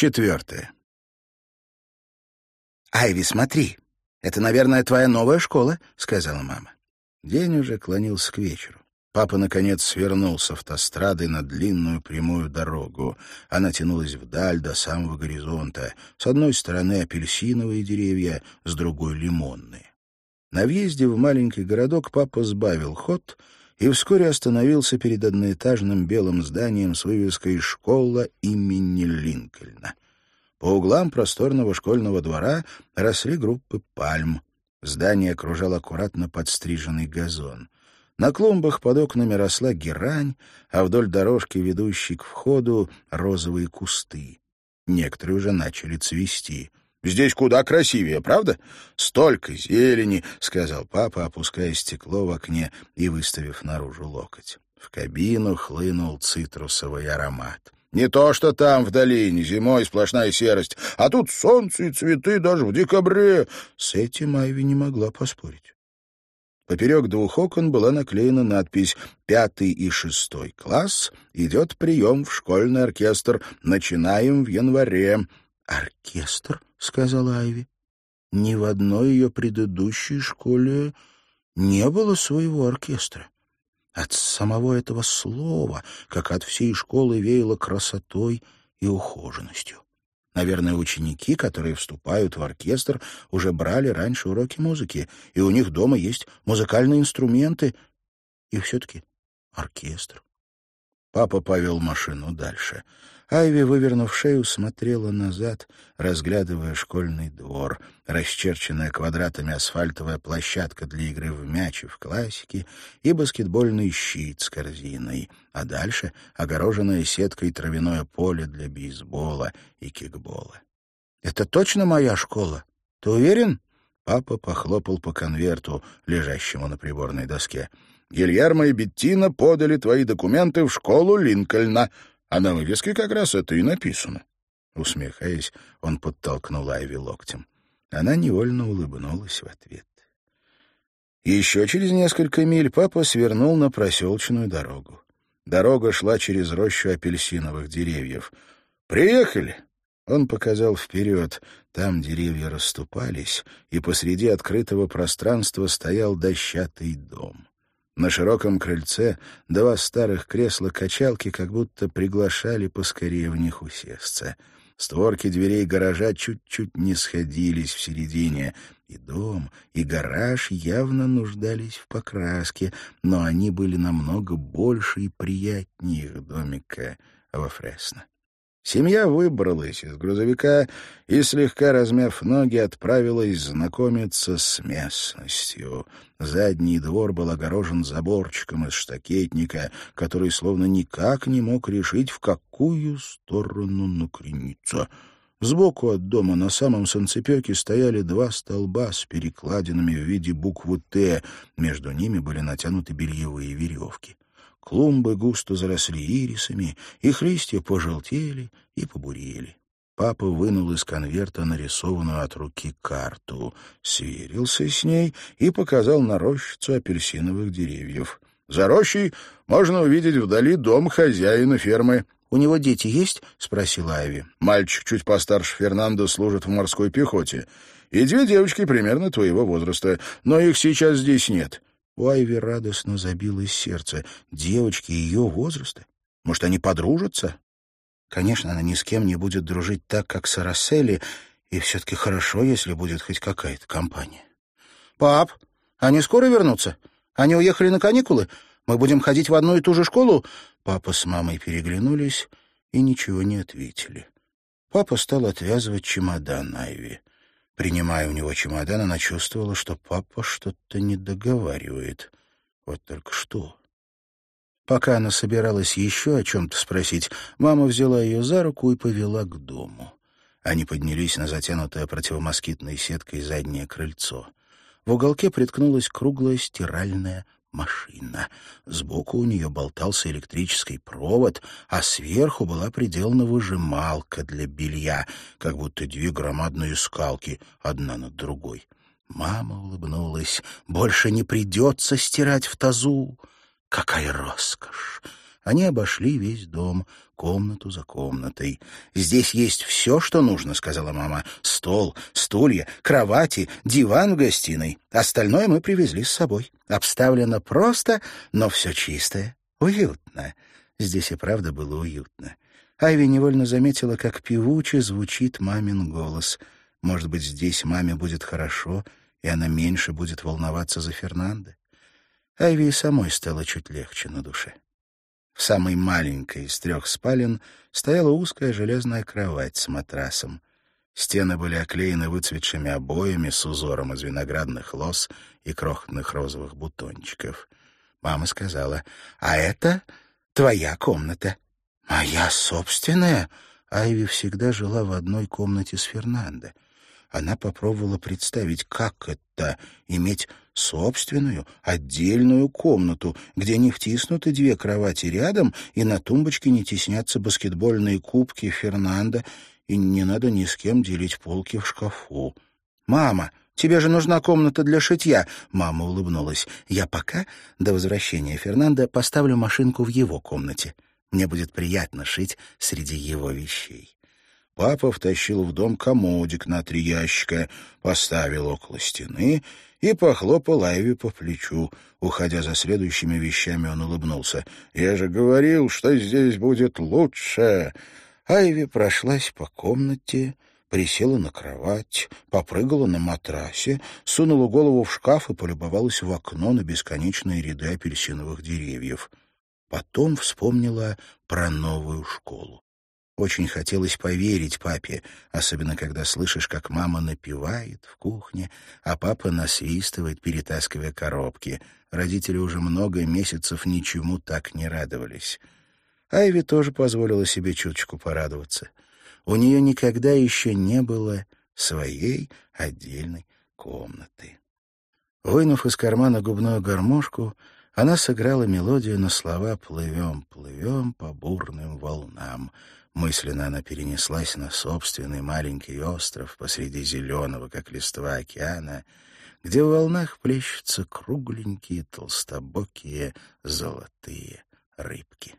Четвертое. «Айви, смотри, это, наверное, твоя новая школа», — сказала мама. День уже клонился к вечеру. Папа, наконец, свернул с автострады на длинную прямую дорогу. Она тянулась вдаль до самого горизонта. С одной стороны апельсиновые деревья, с другой — лимонные. На въезде в маленький городок папа сбавил ход и вскоре остановился перед одноэтажным белым зданием с вывеской «Школа имени Линкольна». По углам просторного школьного двора росли группы пальм. Здание окружал аккуратно подстриженный газон. На клумбах под окнами росла герань, а вдоль дорожки, ведущей к входу, розовые кусты. Некоторые уже начали цвести. «Здесь куда красивее, правда? Столько зелени!» — сказал папа, опуская стекло в окне и выставив наружу локоть. В кабину хлынул цитрусовый аромат. Не то, что там, в долине, зимой сплошная серость, а тут солнце и цветы даже в декабре. С этим Айви не могла поспорить. Поперек двух окон была наклеена надпись «Пятый и шестой класс. Идет прием в школьный оркестр. Начинаем в январе». «Оркестр?» — сказала Айви. «Ни в одной ее предыдущей школе не было своего оркестра». От самого этого слова, как от всей школы, веяло красотой и ухоженностью. Наверное, ученики, которые вступают в оркестр, уже брали раньше уроки музыки, и у них дома есть музыкальные инструменты. И все-таки оркестр. Папа повел машину дальше. Айви, вывернув шею, смотрела назад, разглядывая школьный двор, расчерченная квадратами асфальтовая площадка для игры в мяч и в классике и баскетбольный щит с корзиной, а дальше огороженное сеткой травяное поле для бейсбола и кикбола. «Это точно моя школа? Ты уверен?» Папа похлопал по конверту, лежащему на приборной доске. «Гильермо и Беттина подали твои документы в школу Линкольна. А на вывеске как раз это и написано. Усмехаясь, он подтолкнул Айви локтем. Она невольно улыбнулась в ответ. Еще через несколько миль папа свернул на проселочную дорогу. Дорога шла через рощу апельсиновых деревьев. «Приехали!» Он показал вперед. Там деревья расступались, и посреди открытого пространства стоял дощатый дом. На широком крыльце два старых кресла-качалки как будто приглашали поскорее в них усесться. Створки дверей гаража чуть-чуть не сходились в середине. И дом, и гараж явно нуждались в покраске, но они были намного больше и приятнее их домика во Фресно. Семья выбралась из грузовика и, слегка размяв ноги, отправилась знакомиться с местностью. Задний двор был огорожен заборчиком из штакетника, который словно никак не мог решить, в какую сторону накрениться. Сбоку от дома на самом санцепёке стояли два столба с перекладинами в виде буквы «Т». Между ними были натянуты бельевые веревки. Клумбы густо заросли ирисами, их листья пожелтели и побурели. Папа вынул из конверта нарисованную от руки карту, сверился с ней и показал на рощицу апельсиновых деревьев. «За рощей можно увидеть вдали дом хозяина фермы». «У него дети есть?» — спросила Айви. «Мальчик чуть постарше Фернандо служит в морской пехоте. И две девочки примерно твоего возраста, но их сейчас здесь нет. У Айви радостно забилось сердце. Девочки ее возраста. Может, они подружатся? Конечно, она ни с кем не будет дружить так, как с Арасели, и все-таки хорошо, если будет хоть какая-то компания. «Пап, они скоро вернутся? Они уехали на каникулы? Мы будем ходить в одну и ту же школу?» Папа с мамой переглянулись и ничего не ответили. Папа стал отвязывать чемодан Айви. Принимая у него чемодан, она чувствовала, что папа что-то не договаривает. Вот только что. Пока она собиралась еще о чем-то спросить, мама взяла ее за руку и повела к дому. Они поднялись на затянутое противомоскитной сеткой заднее крыльцо. В уголке приткнулась круглая стиральная машина. Сбоку у нее болтался электрический провод, а сверху была приделана выжималка для белья, как будто две громадные скалки, одна над другой. Мама улыбнулась. «Больше не придется стирать в тазу. Какая роскошь!» Они обошли весь дом, комнату за комнатой. «Здесь есть все, что нужно», — сказала мама. «Стол, стулья, кровати, диван в гостиной. Остальное мы привезли с собой. Обставлено просто, но все чистое, уютно». Здесь и правда было уютно. Айви невольно заметила, как певуче звучит мамин голос. Может быть, здесь маме будет хорошо, и она меньше будет волноваться за Фернандо. Айви и самой стало чуть легче на душе. В самой маленькой из трех спален стояла узкая железная кровать с матрасом. Стены были оклеены выцветшими обоями с узором из виноградных лоз и крохотных розовых бутончиков. Мама сказала, «А это твоя комната». «Моя собственная?» Айви всегда жила в одной комнате с Фернандо. Она попробовала представить, как это — иметь собственную, отдельную комнату, где не втиснуты две кровати рядом, и на тумбочке не теснятся баскетбольные кубки Фернандо, и не надо ни с кем делить полки в шкафу. «Мама, тебе же нужна комната для шитья!» Мама улыбнулась. «Я пока, до возвращения Фернандо, поставлю машинку в его комнате». Мне будет приятно шить среди его вещей. Папа втащил в дом комодик на три ящика, поставил около стены и похлопал Айви по плечу. Уходя за следующими вещами, он улыбнулся. «Я же говорил, что здесь будет лучше!» Айви прошлась по комнате, присела на кровать, попрыгала на матрасе, сунула голову в шкаф и полюбовалась в окно на бесконечные ряды апельсиновых деревьев. Потом вспомнила про новую школу. Очень хотелось поверить папе, особенно когда слышишь, как мама напевает в кухне, а папа насвистывает, перетаскивая коробки. Родители уже много месяцев ничему так не радовались. Айви тоже позволила себе чуточку порадоваться. У нее никогда еще не было своей отдельной комнаты. Вынув из кармана губную гармошку, она сыграла мелодию на слова «Плывем, плывем по бурным волнам». Мысленно она перенеслась на собственный маленький остров посреди зеленого, как листва океана, где в волнах плещутся кругленькие, толстобокие, золотые рыбки.